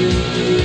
you.